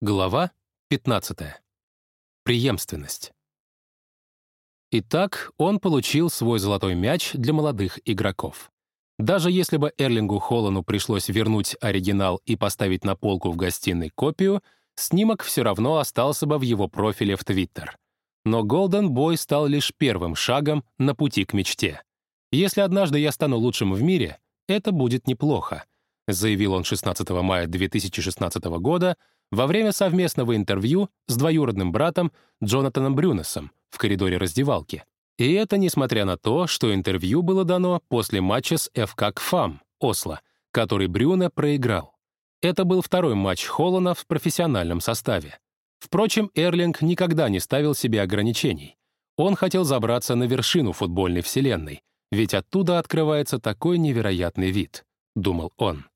Глава 15. Преемственность. Итак, он получил свой золотой мяч для молодых игроков. Даже если бы Эрлингу Холлану пришлось вернуть оригинал и поставить на полку в гостиной копию, снимок все равно остался бы в его профиле в Твиттер. Но Golden Boy стал лишь первым шагом на пути к мечте. «Если однажды я стану лучшим в мире, это будет неплохо», заявил он 16 мая 2016 года во время совместного интервью с двоюродным братом Джонатаном Брюнесом в коридоре раздевалки. И это несмотря на то, что интервью было дано после матча с ФК КФАМ, Осло, который Брюне проиграл. Это был второй матч Холлана в профессиональном составе. Впрочем, Эрлинг никогда не ставил себе ограничений. Он хотел забраться на вершину футбольной вселенной, ведь оттуда открывается такой невероятный вид, думал он.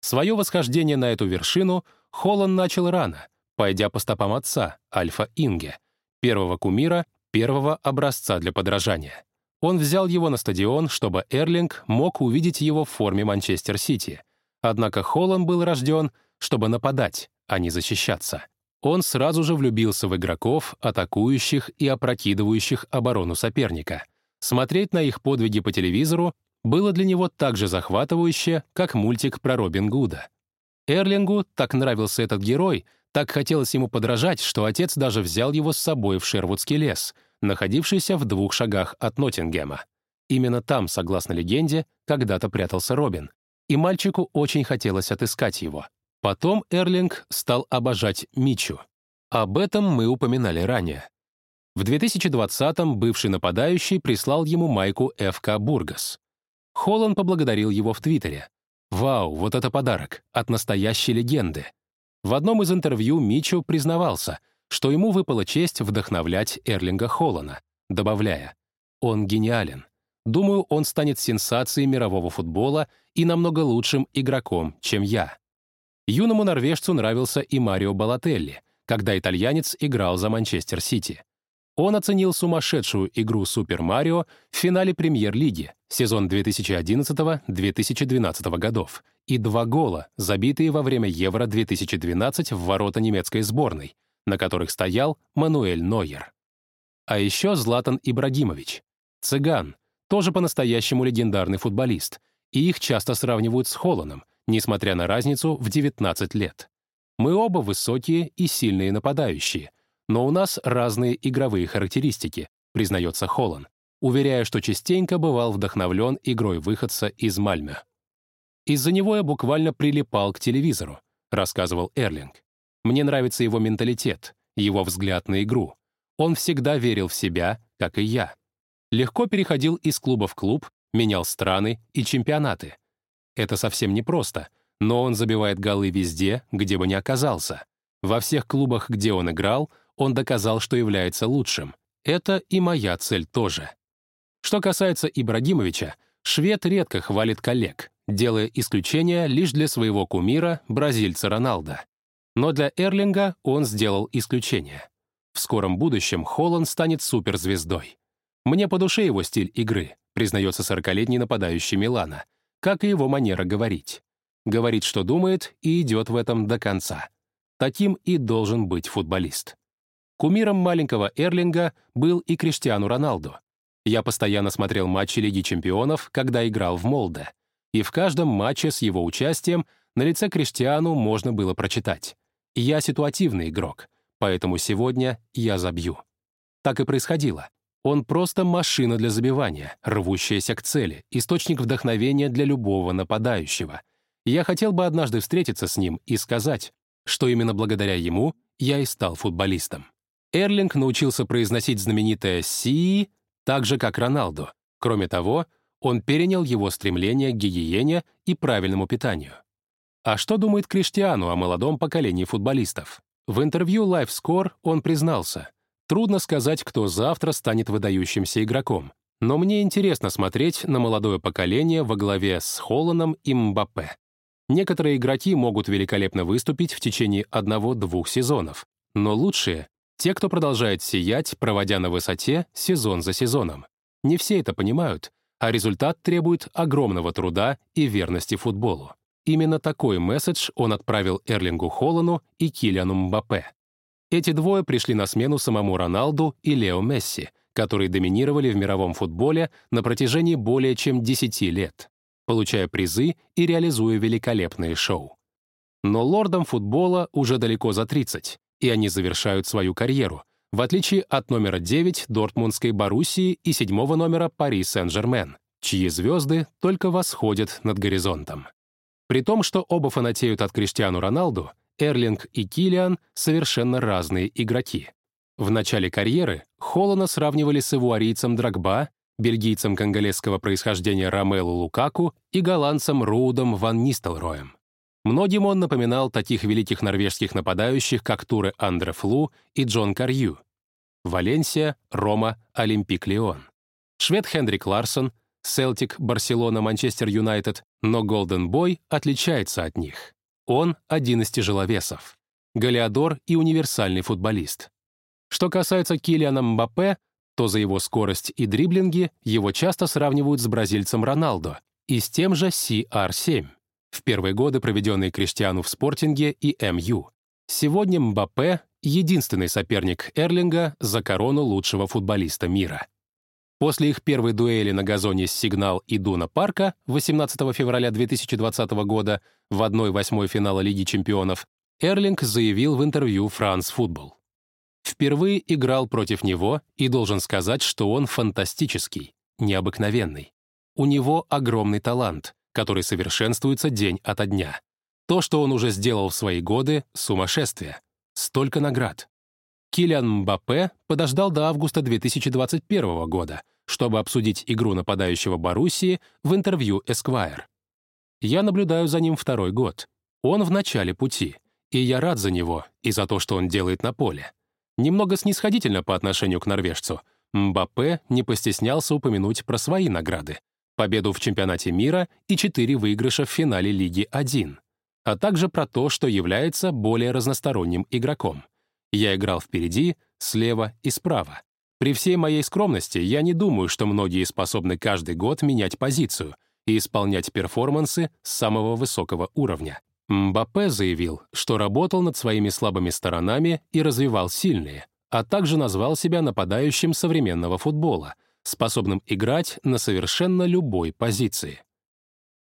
Свое восхождение на эту вершину Холланд начал рано, пойдя по стопам отца, Альфа Инге, первого кумира, первого образца для подражания. Он взял его на стадион, чтобы Эрлинг мог увидеть его в форме Манчестер-Сити. Однако Холланд был рожден, чтобы нападать, а не защищаться. Он сразу же влюбился в игроков, атакующих и опрокидывающих оборону соперника. Смотреть на их подвиги по телевизору было для него так же захватывающе, как мультик про Робин Гуда. Эрлингу так нравился этот герой, так хотелось ему подражать, что отец даже взял его с собой в Шервудский лес, находившийся в двух шагах от Ноттингема. Именно там, согласно легенде, когда-то прятался Робин, и мальчику очень хотелось отыскать его. Потом Эрлинг стал обожать Мичу. Об этом мы упоминали ранее. В 2020-м бывший нападающий прислал ему майку ФК «Бургас». Холланд поблагодарил его в Твиттере. «Вау, вот это подарок! От настоящей легенды!» В одном из интервью Мичу признавался, что ему выпала честь вдохновлять Эрлинга Холлана, добавляя «Он гениален. Думаю, он станет сенсацией мирового футбола и намного лучшим игроком, чем я». Юному норвежцу нравился и Марио Балателли, когда итальянец играл за Манчестер Сити. Он оценил сумасшедшую игру Супер Марио в финале Премьер-лиги сезон 2011-2012 годов и два гола, забитые во время Евро-2012 в ворота немецкой сборной, на которых стоял Мануэль Нойер. А еще Златан Ибрагимович, цыган, тоже по-настоящему легендарный футболист, и их часто сравнивают с Холланом, несмотря на разницу в 19 лет. Мы оба высокие и сильные нападающие — но у нас разные игровые характеристики, признается Холлан, уверяя, что частенько бывал вдохновлен игрой выходца из Мальме. «Из-за него я буквально прилипал к телевизору», — рассказывал Эрлинг. «Мне нравится его менталитет, его взгляд на игру. Он всегда верил в себя, как и я. Легко переходил из клуба в клуб, менял страны и чемпионаты. Это совсем непросто, но он забивает голы везде, где бы ни оказался. Во всех клубах, где он играл, он доказал, что является лучшим. Это и моя цель тоже. Что касается Ибрагимовича, швед редко хвалит коллег, делая исключение лишь для своего кумира, бразильца Роналда. Но для Эрлинга он сделал исключение. В скором будущем Холланд станет суперзвездой. Мне по душе его стиль игры, признается 40-летний нападающий Милана, как и его манера говорить. Говорит, что думает, и идет в этом до конца. Таким и должен быть футболист. Кумиром маленького Эрлинга был и Криштиану Роналду. Я постоянно смотрел матчи Лиги чемпионов, когда играл в Молде. И в каждом матче с его участием на лице Криштиану можно было прочитать. «Я ситуативный игрок, поэтому сегодня я забью». Так и происходило. Он просто машина для забивания, рвущаяся к цели, источник вдохновения для любого нападающего. Я хотел бы однажды встретиться с ним и сказать, что именно благодаря ему я и стал футболистом. Эрлинг научился произносить знаменитое «си» так же, как Роналду. Кроме того, он перенял его стремление к гигиене и правильному питанию. А что думает Криштиану о молодом поколении футболистов? В интервью LiveScore он признался, «Трудно сказать, кто завтра станет выдающимся игроком, но мне интересно смотреть на молодое поколение во главе с Холланом и Мбаппе. Некоторые игроки могут великолепно выступить в течение одного-двух сезонов, но лучшие те, кто продолжает сиять, проводя на высоте сезон за сезоном. Не все это понимают, а результат требует огромного труда и верности футболу. Именно такой месседж он отправил Эрлингу Холлану и Килиану Мбаппе. Эти двое пришли на смену самому Роналду и Лео Месси, которые доминировали в мировом футболе на протяжении более чем 10 лет, получая призы и реализуя великолепные шоу. Но лордам футбола уже далеко за 30, и они завершают свою карьеру, в отличие от номера 9 Дортмундской Боруссии и седьмого номера Пари Сен-Жермен, чьи звезды только восходят над горизонтом. При том, что оба фанатеют от Криштиану Роналду, Эрлинг и Килиан совершенно разные игроки. В начале карьеры Холлана сравнивали с ивуарийцем Драгба, бельгийцем конголезского происхождения Ромелу Лукаку и голландцем Рудом ван Нистелроем. Многим он напоминал таких великих норвежских нападающих, как Туре Андре Флу и Джон Карью. Валенсия, Рома, Олимпик Лион. Швед Хендрик Ларсон, Селтик, Барселона, Манчестер Юнайтед, но Голден Бой отличается от них. Он один из тяжеловесов. Галиадор и универсальный футболист. Что касается Килиана Мбаппе, то за его скорость и дриблинги его часто сравнивают с бразильцем Роналдо и с тем же CR7, в первые годы проведенные Криштиану в спортинге и МЮ. Сегодня Мбаппе — единственный соперник Эрлинга за корону лучшего футболиста мира. После их первой дуэли на газоне «Сигнал» и «Дуна Парка» 18 февраля 2020 года в 1-8 финала Лиги чемпионов, Эрлинг заявил в интервью «Франс Футбол». Впервые играл против него и должен сказать, что он фантастический, необыкновенный. У него огромный талант, который совершенствуется день ото дня. То, что он уже сделал в свои годы — сумасшествие. Столько наград. Килиан Мбаппе подождал до августа 2021 года, чтобы обсудить игру нападающего Боруссии в интервью Esquire. Я наблюдаю за ним второй год. Он в начале пути, и я рад за него и за то, что он делает на поле. Немного снисходительно по отношению к норвежцу. Мбаппе не постеснялся упомянуть про свои награды. Победу в чемпионате мира и четыре выигрыша в финале Лиги 1, а также про то, что является более разносторонним игроком. Я играл впереди, слева и справа. При всей моей скромности я не думаю, что многие способны каждый год менять позицию и исполнять перформансы с самого высокого уровня. Мбаппе заявил, что работал над своими слабыми сторонами и развивал сильные, а также назвал себя нападающим современного футбола, способным играть на совершенно любой позиции.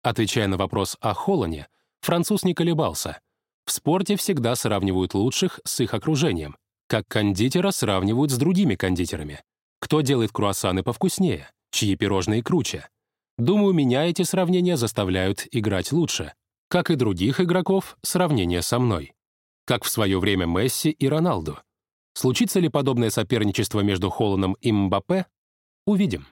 Отвечая на вопрос о Холлане, француз не колебался — в спорте всегда сравнивают лучших с их окружением, как кондитера сравнивают с другими кондитерами. Кто делает круассаны повкуснее, чьи пирожные круче. Думаю, меня эти сравнения заставляют играть лучше. Как и других игроков, сравнение со мной. Как в свое время Месси и Роналду. Случится ли подобное соперничество между Холланом и Мбаппе? Увидим.